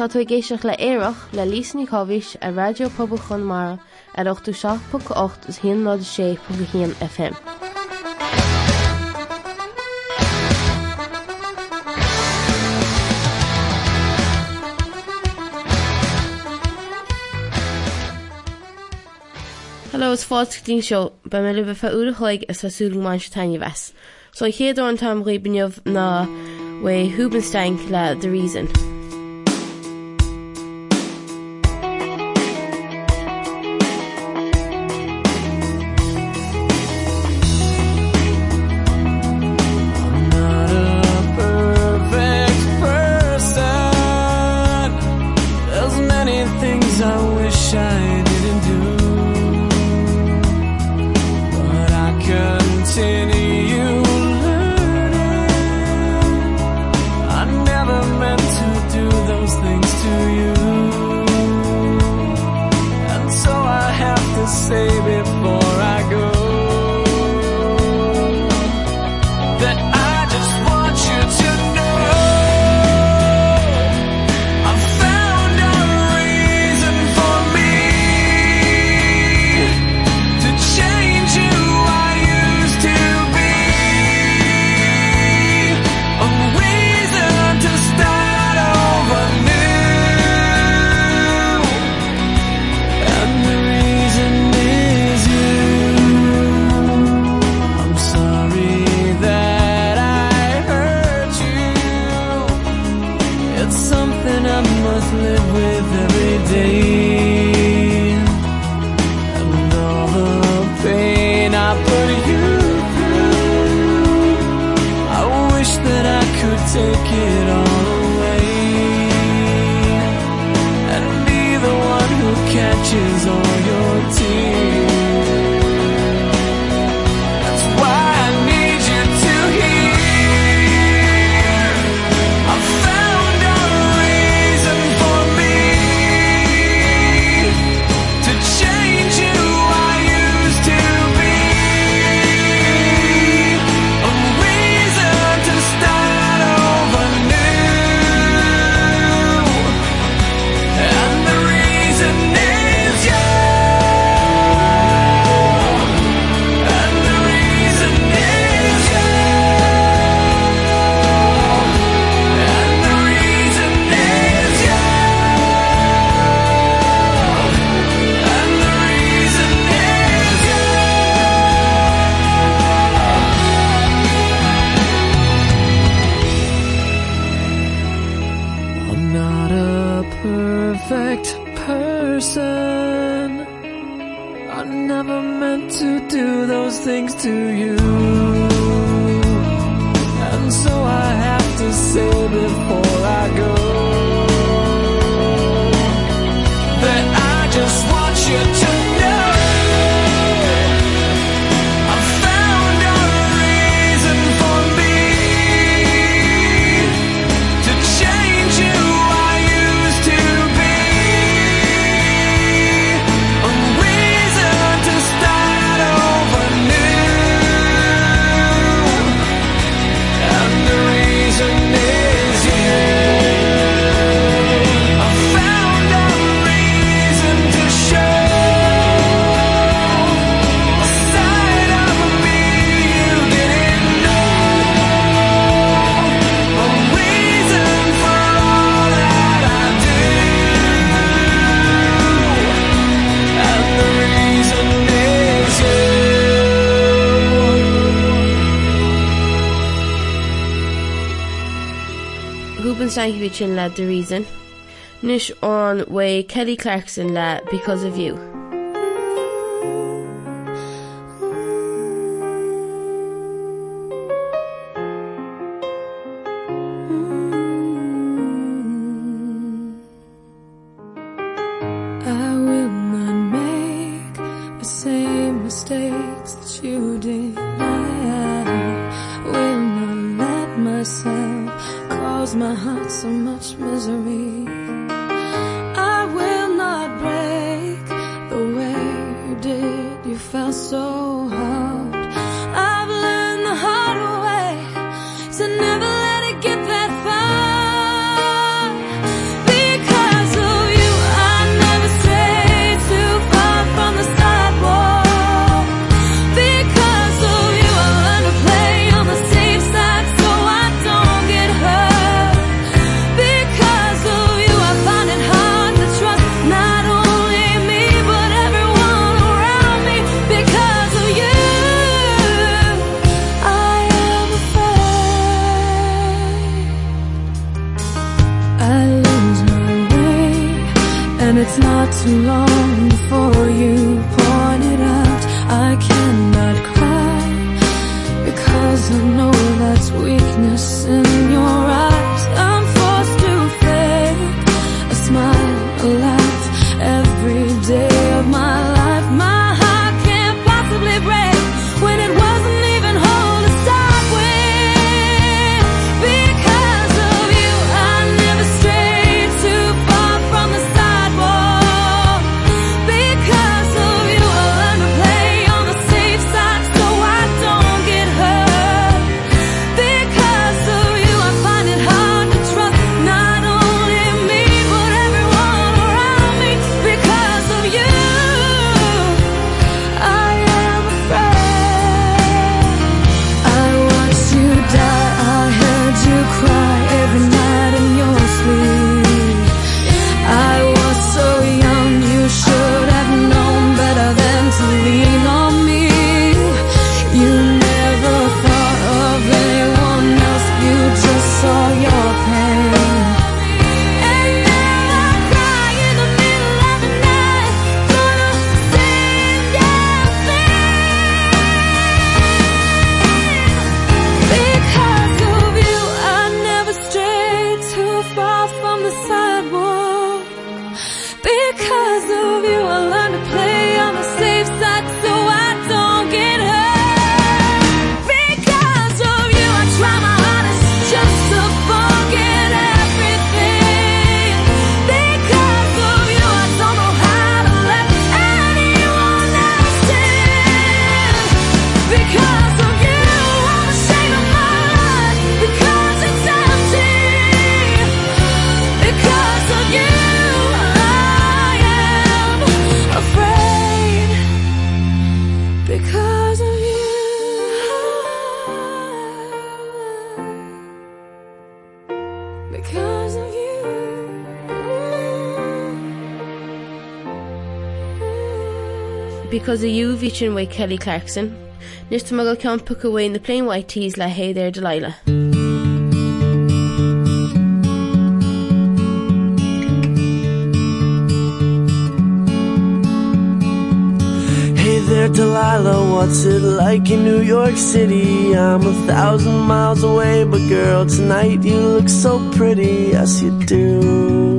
Tá tú géisioach le éireach le lísní chohís a radiopabal chun mar ar 8ú is hin ná sé pu hían FM. Hello is fátín seo be me libh fe údaáig is feúmáin taine wes, so chéadú an tam rébanneomh na bfu Hubenstein le the reason. perfect person. I never meant to do those things to you. And so I have to say before I go that I just want you to Einstein sin le the reason, nus an way Kelly Clarkson le because of you. mistakes that you did I my heart so much misery. Because of you Vichin way Kelly Clarkson. Tá go cean puc away in the Plain White T's le hey there Delilah. Hey there, Delilah, what's it like in New York City? I'm a thousand miles away, but girl, tonight you look so pretty, yes you do.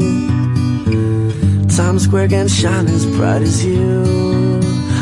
Times Square can shine as bright as you,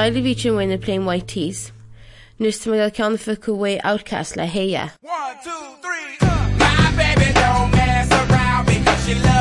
leile ví sin winna Plain White T's. Nus tá mé ceanna fi go OutKast le héia. One, two, three, uh. My baby don't mess around because she loves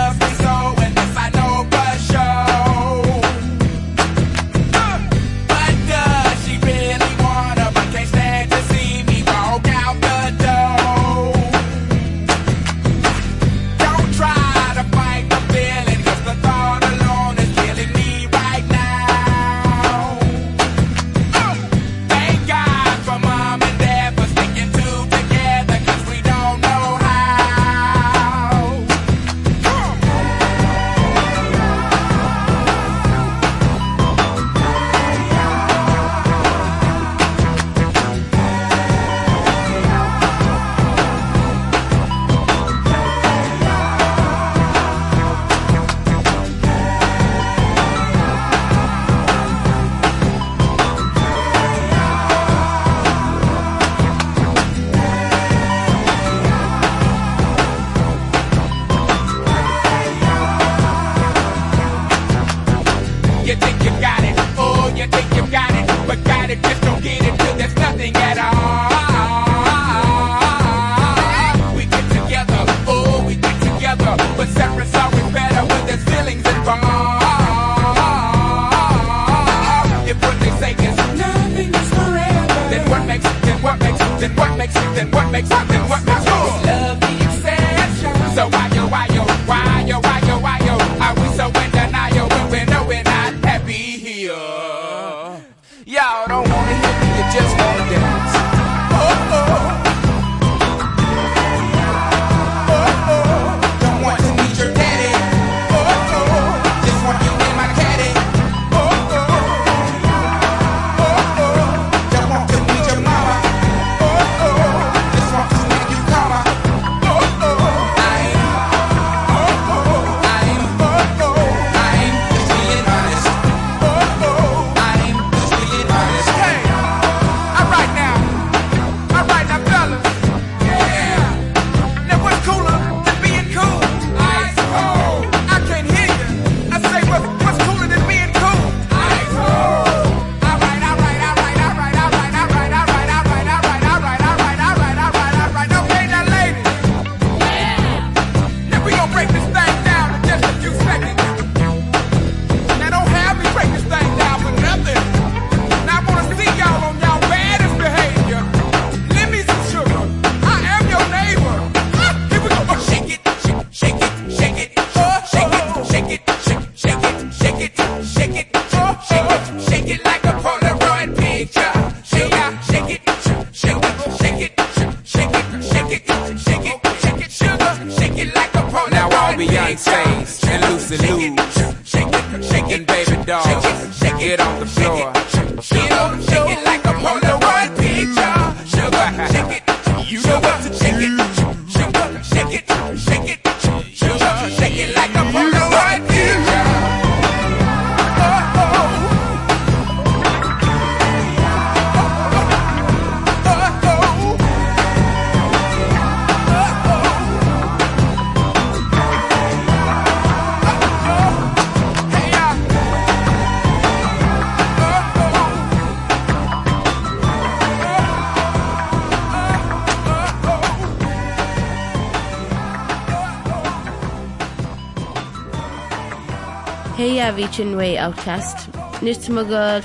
Hey a bhí way OutKast. Nus mu go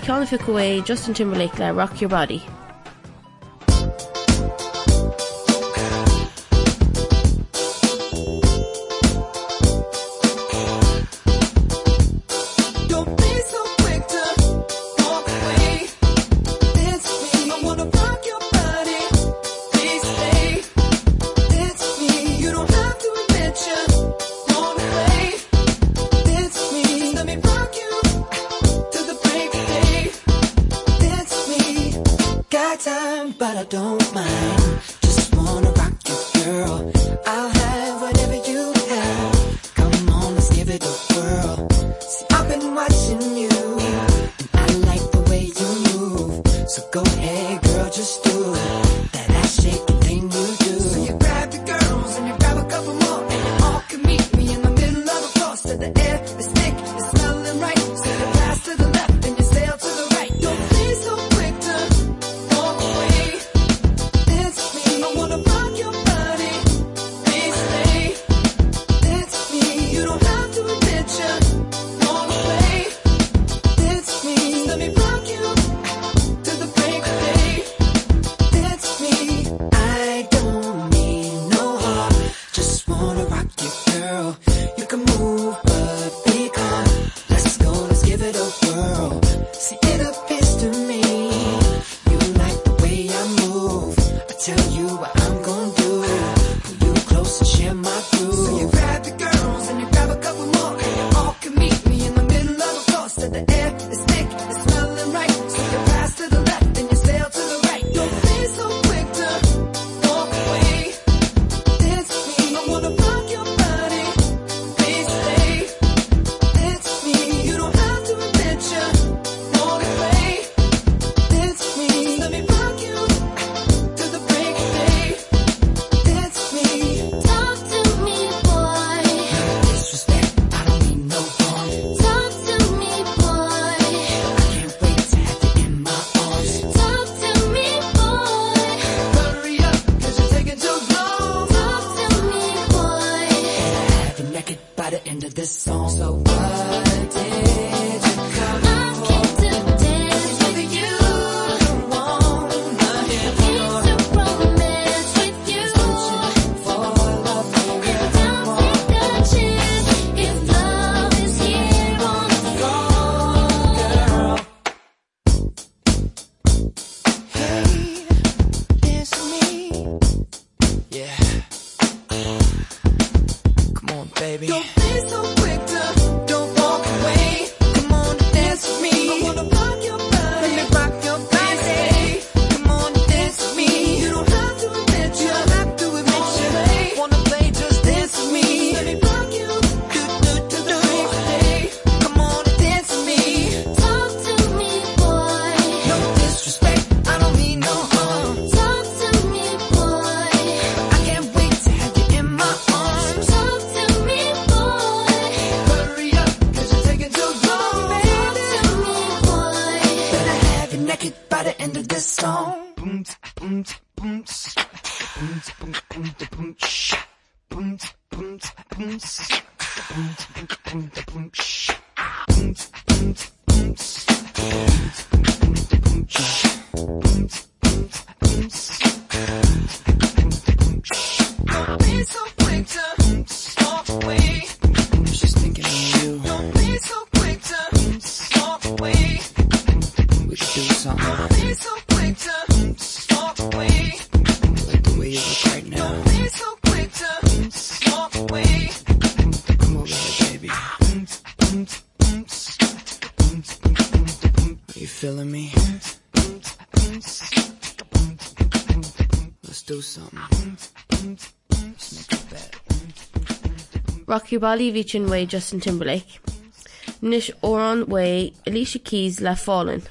Justin Timberlake le Rock Your Body. Cubálí víin way Justin Timberlake. Nish óran way Alicia Keys Left Falling.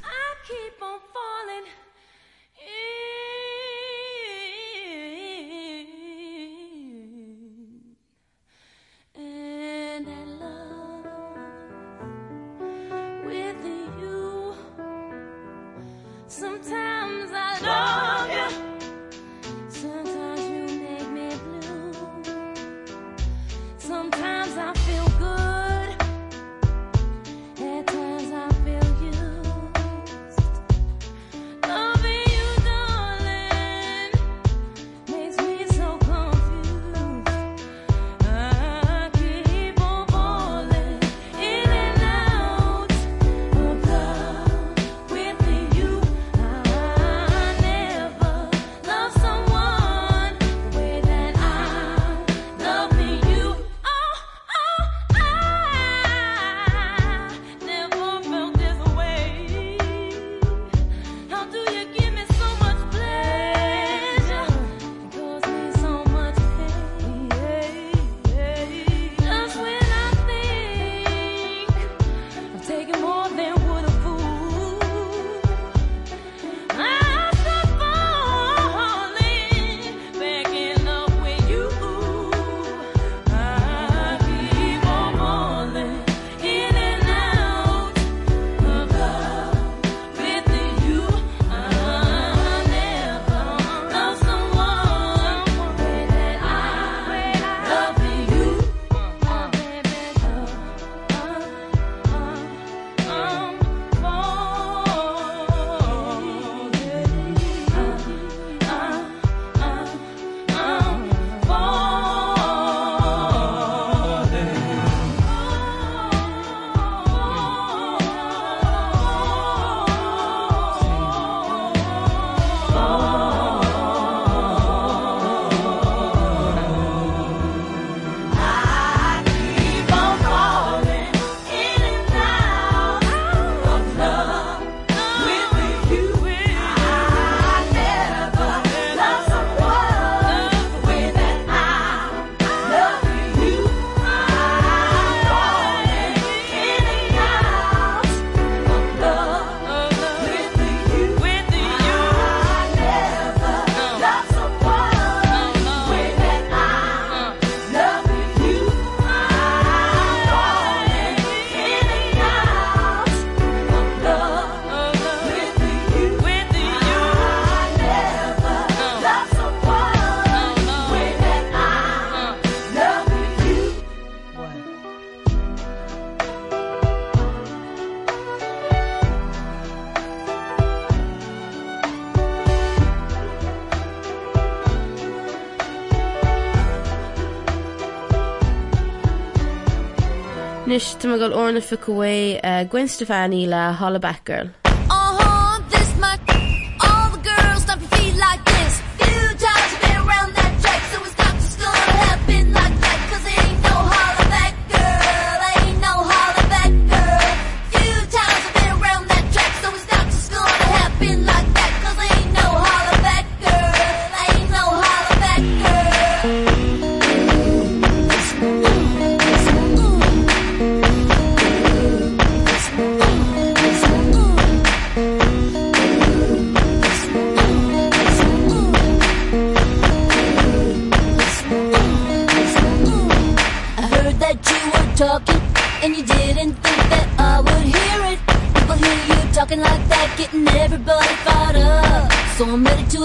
Nis tu go orna fuck away. Uh, Gwen Stefani le Hollaback. Oh, uh-huh, this all the girls don't feel like.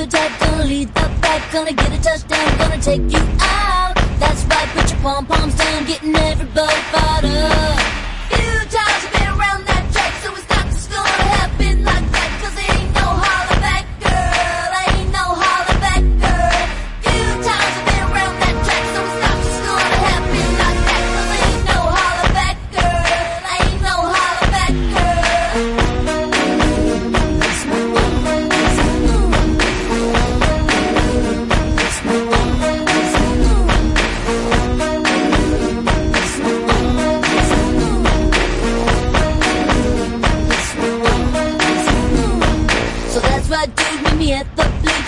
attack gonna lead the back gonna get a touchdown gonna take you out. That's right put your pom-poms down getting everybody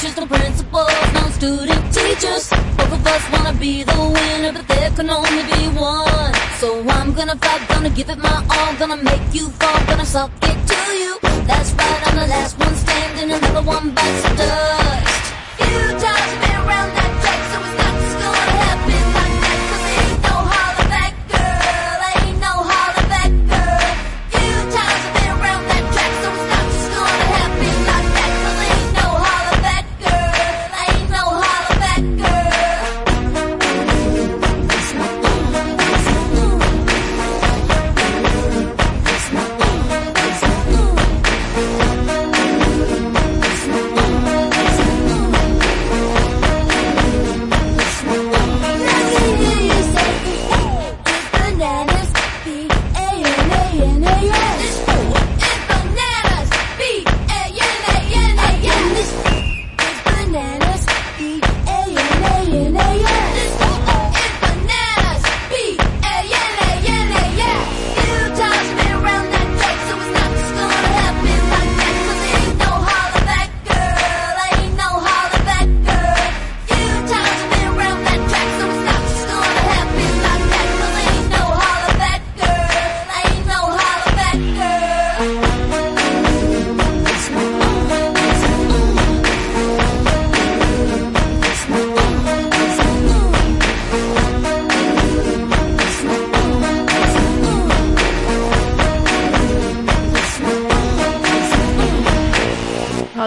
teachers principles, principals no student teachers. Both of us wanna be the winner but there can only be one. So I'm gonna fight gonna give it my all gonna make you fall gonna suck it to you. That's right I'm the last one standing another one bites dust. You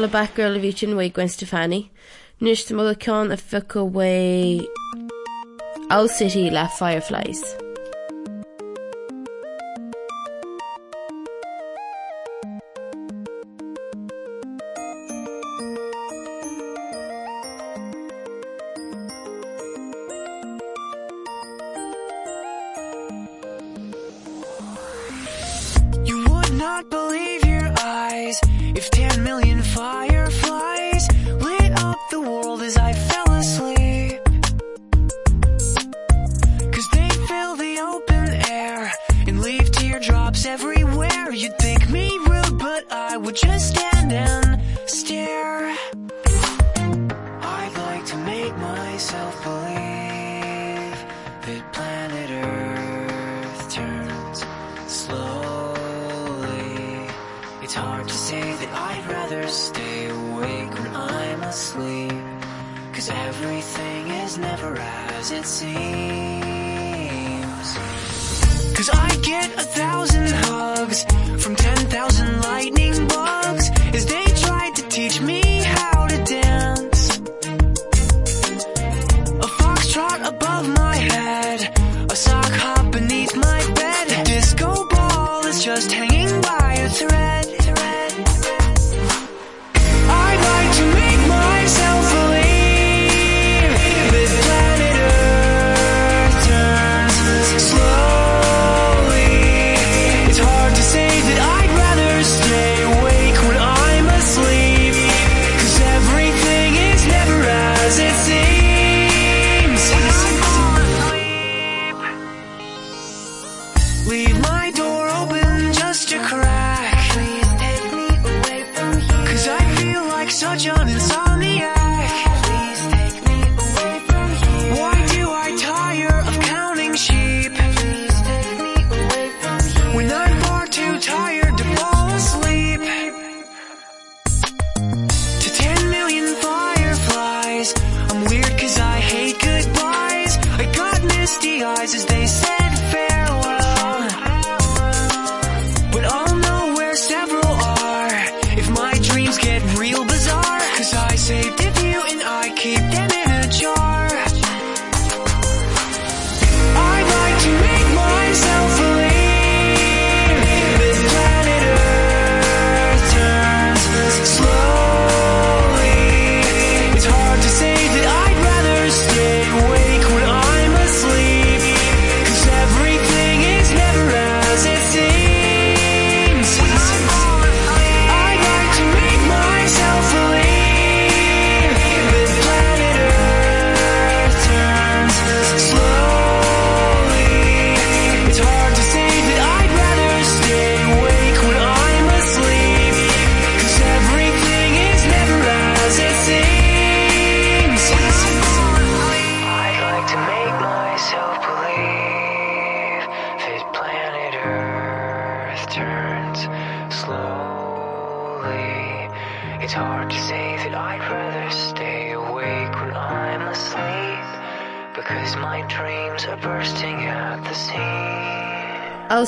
Tal back girl of each and way Gwen Stefani Nish the mother can't a fuck away. Owl City left fireflies. just hanging by a thread.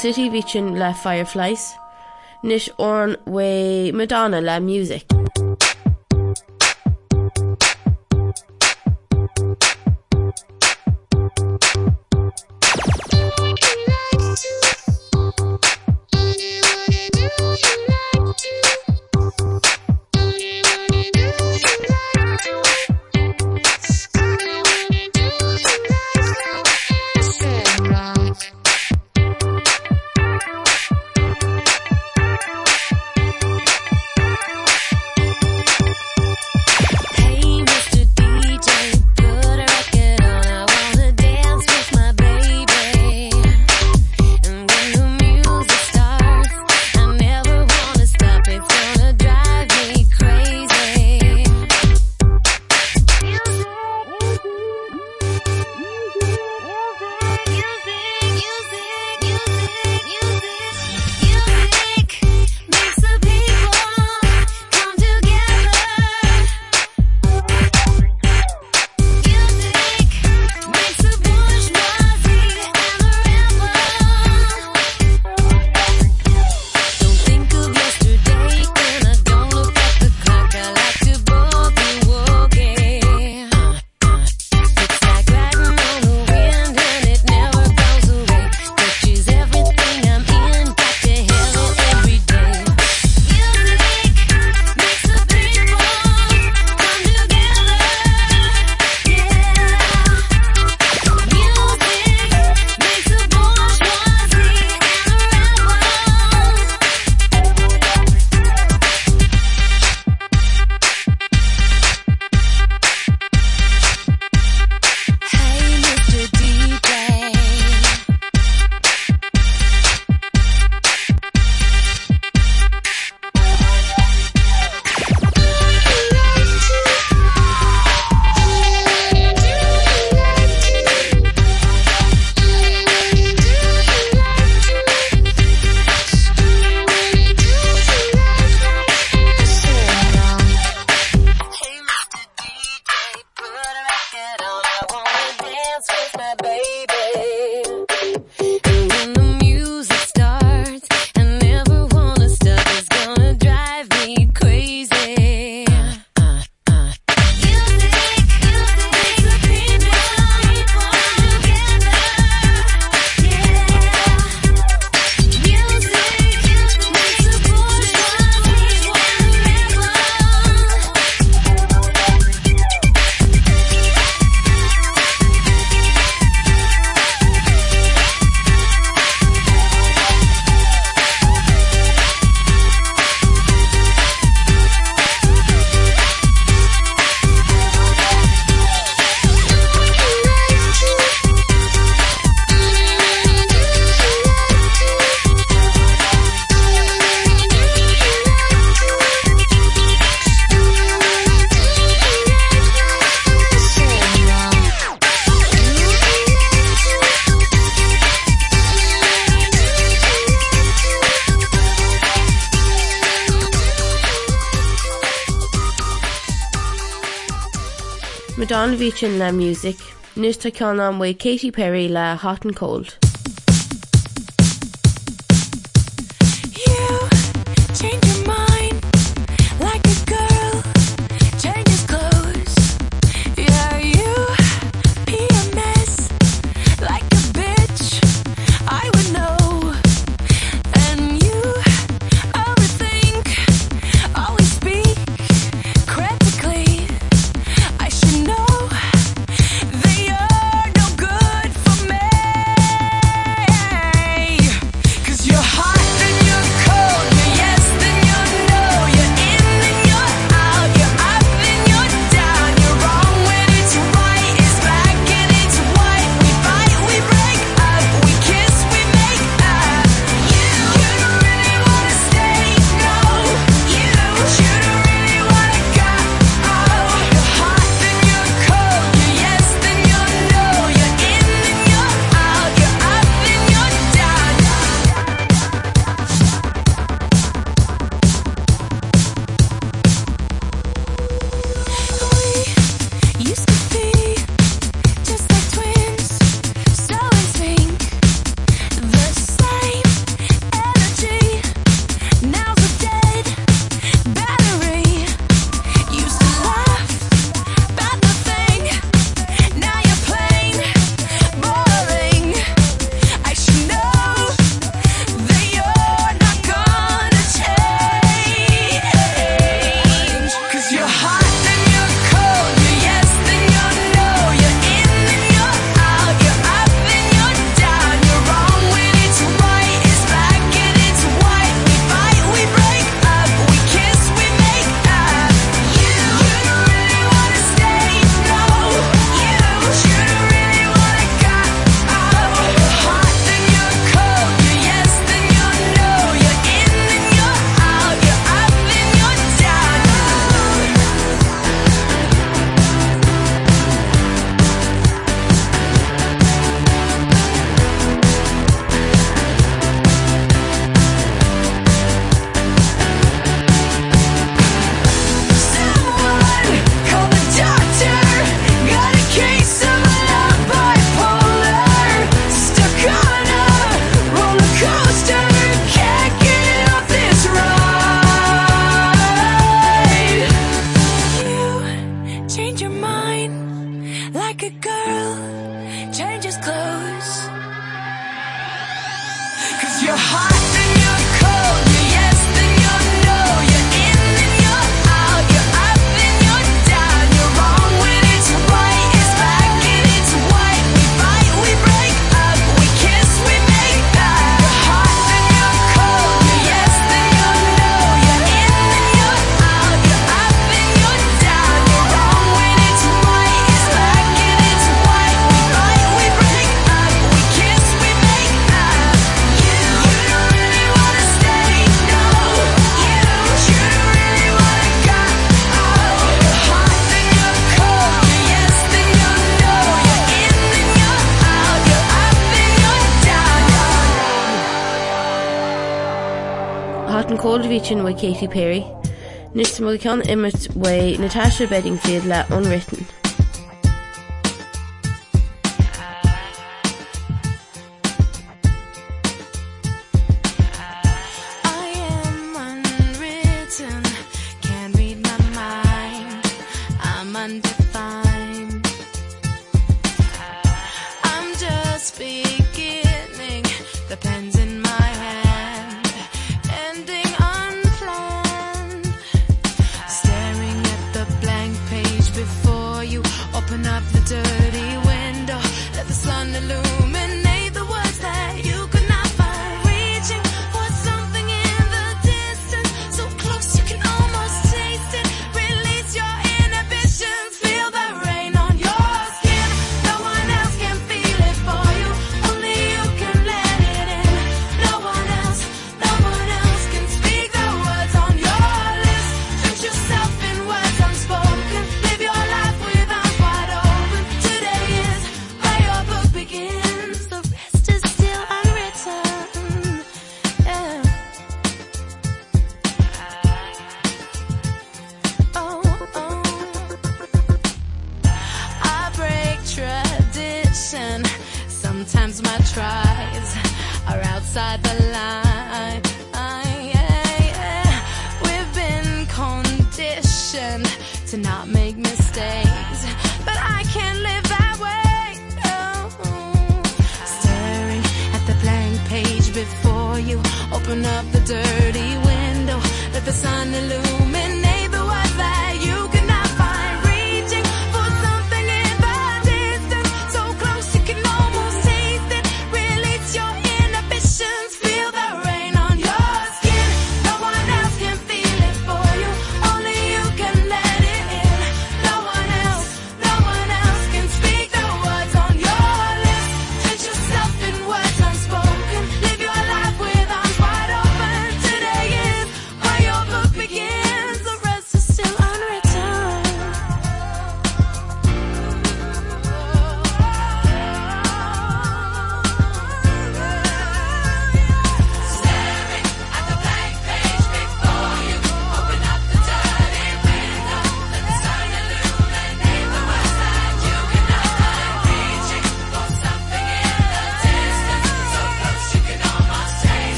City Beachin le Fireflies, nis orn we Madonna le music. bhí sin music, nus tá cean an Katy Perry la Hot and Cold. an Colvichen wa Katy Perry. Nus mó cean imimet wa Natasha Bedingfield le onwritten. Up the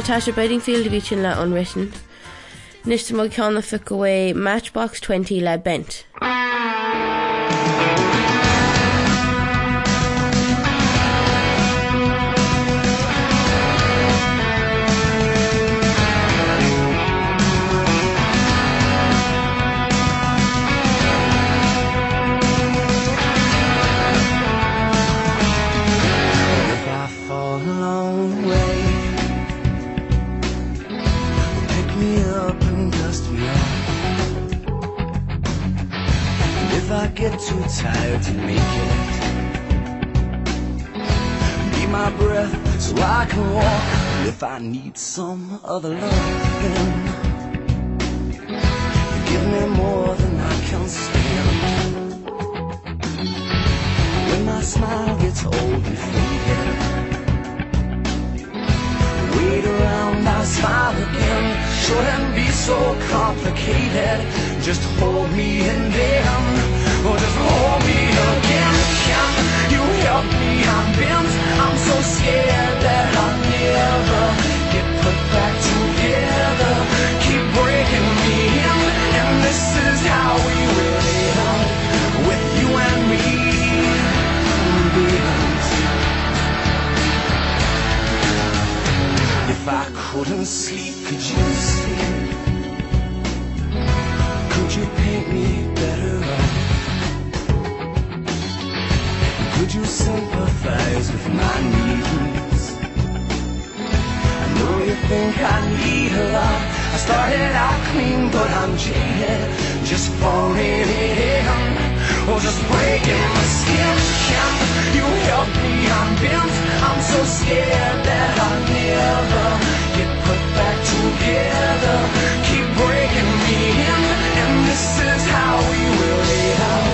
Natasha Bedingfield a bhí sin le unwritten. Nista má ceanna fi go bhfuil Matchbox 20 le bent. Too tired to make it, be my breath so I can walk. If I need some other loving, give me more than I can stand. When my smile gets old and faded Wait around, I'll smile again Shouldn't be so complicated Just hold me just hold you help me? I'm bent I'm so scared that I'll never Get put back together Keep breaking me And this is how we With you and me if I couldn't sleep, could you sleep? Sympathize with my needs? I know you think I need a lot. I started out clean, but I'm jaded, just falling in. Or just breaking my skin. You help me? I'm bent. I'm so scared that I'll never get put back together. Keep breaking me in, and this is how we will lay out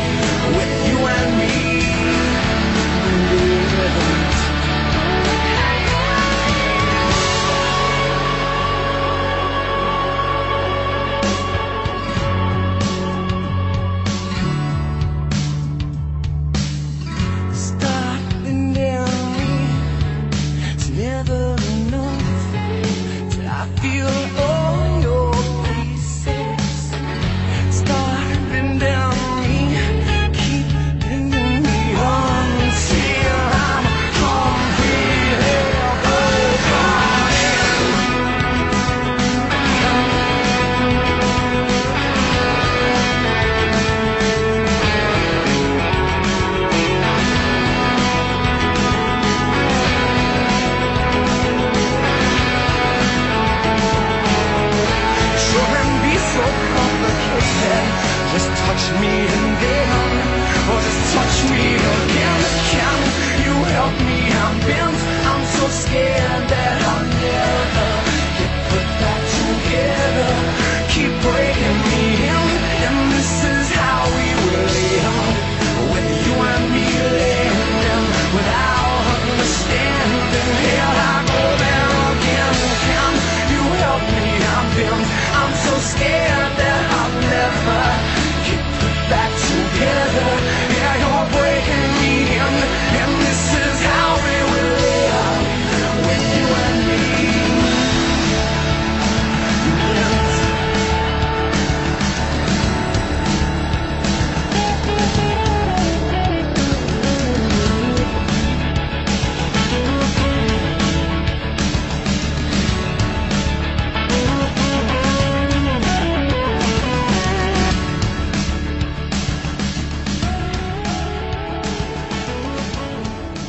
you. oh skin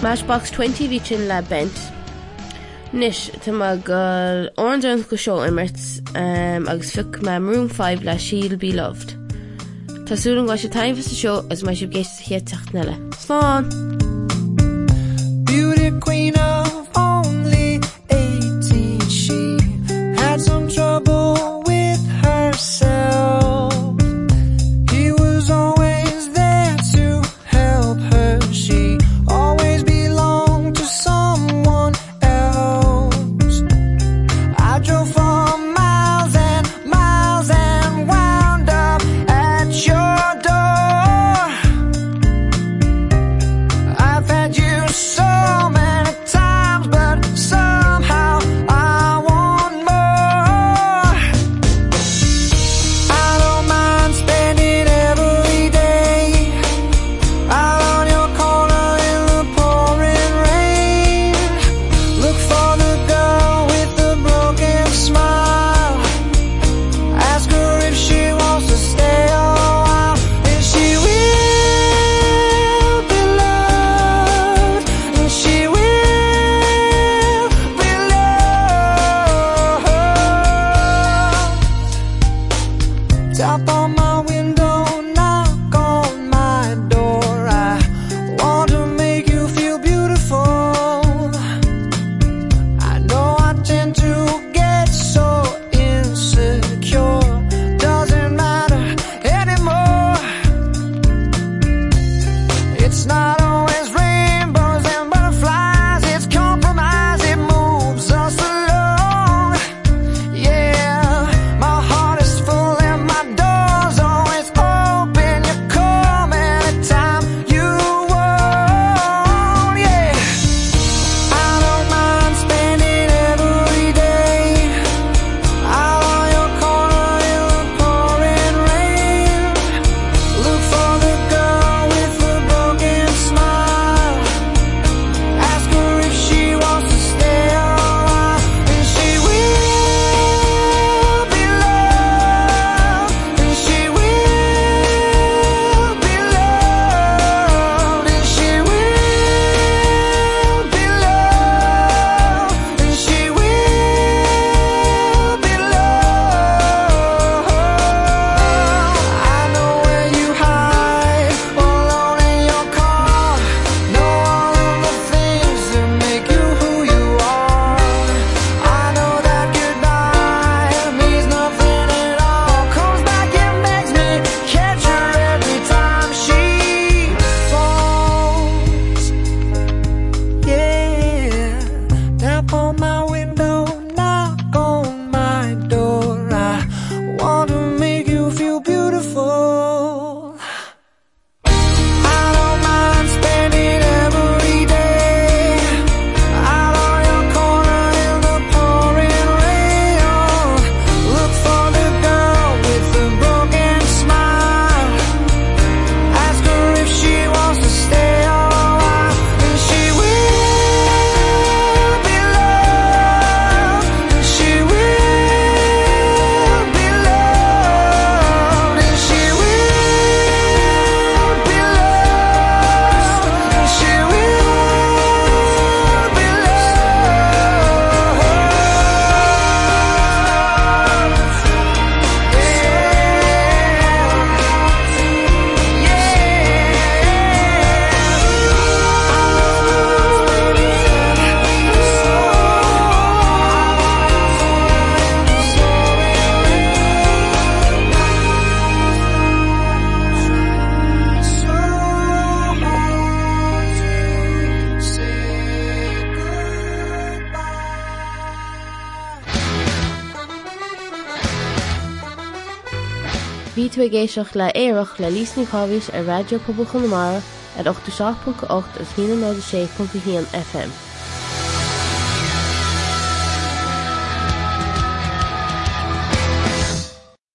Mashbox 20 ví sin le bent. Nis Tá go ordan go seo immert um, agus fu me room 5 le síl bí loved. Tásúlan gá sé taimfa a seo as mai sib géist chéad techt nela. Slán! Beauty Queen of géisioach le éireach le lísní chovis ar radio poblbal chunamara at 8.8 is 16.1 FM.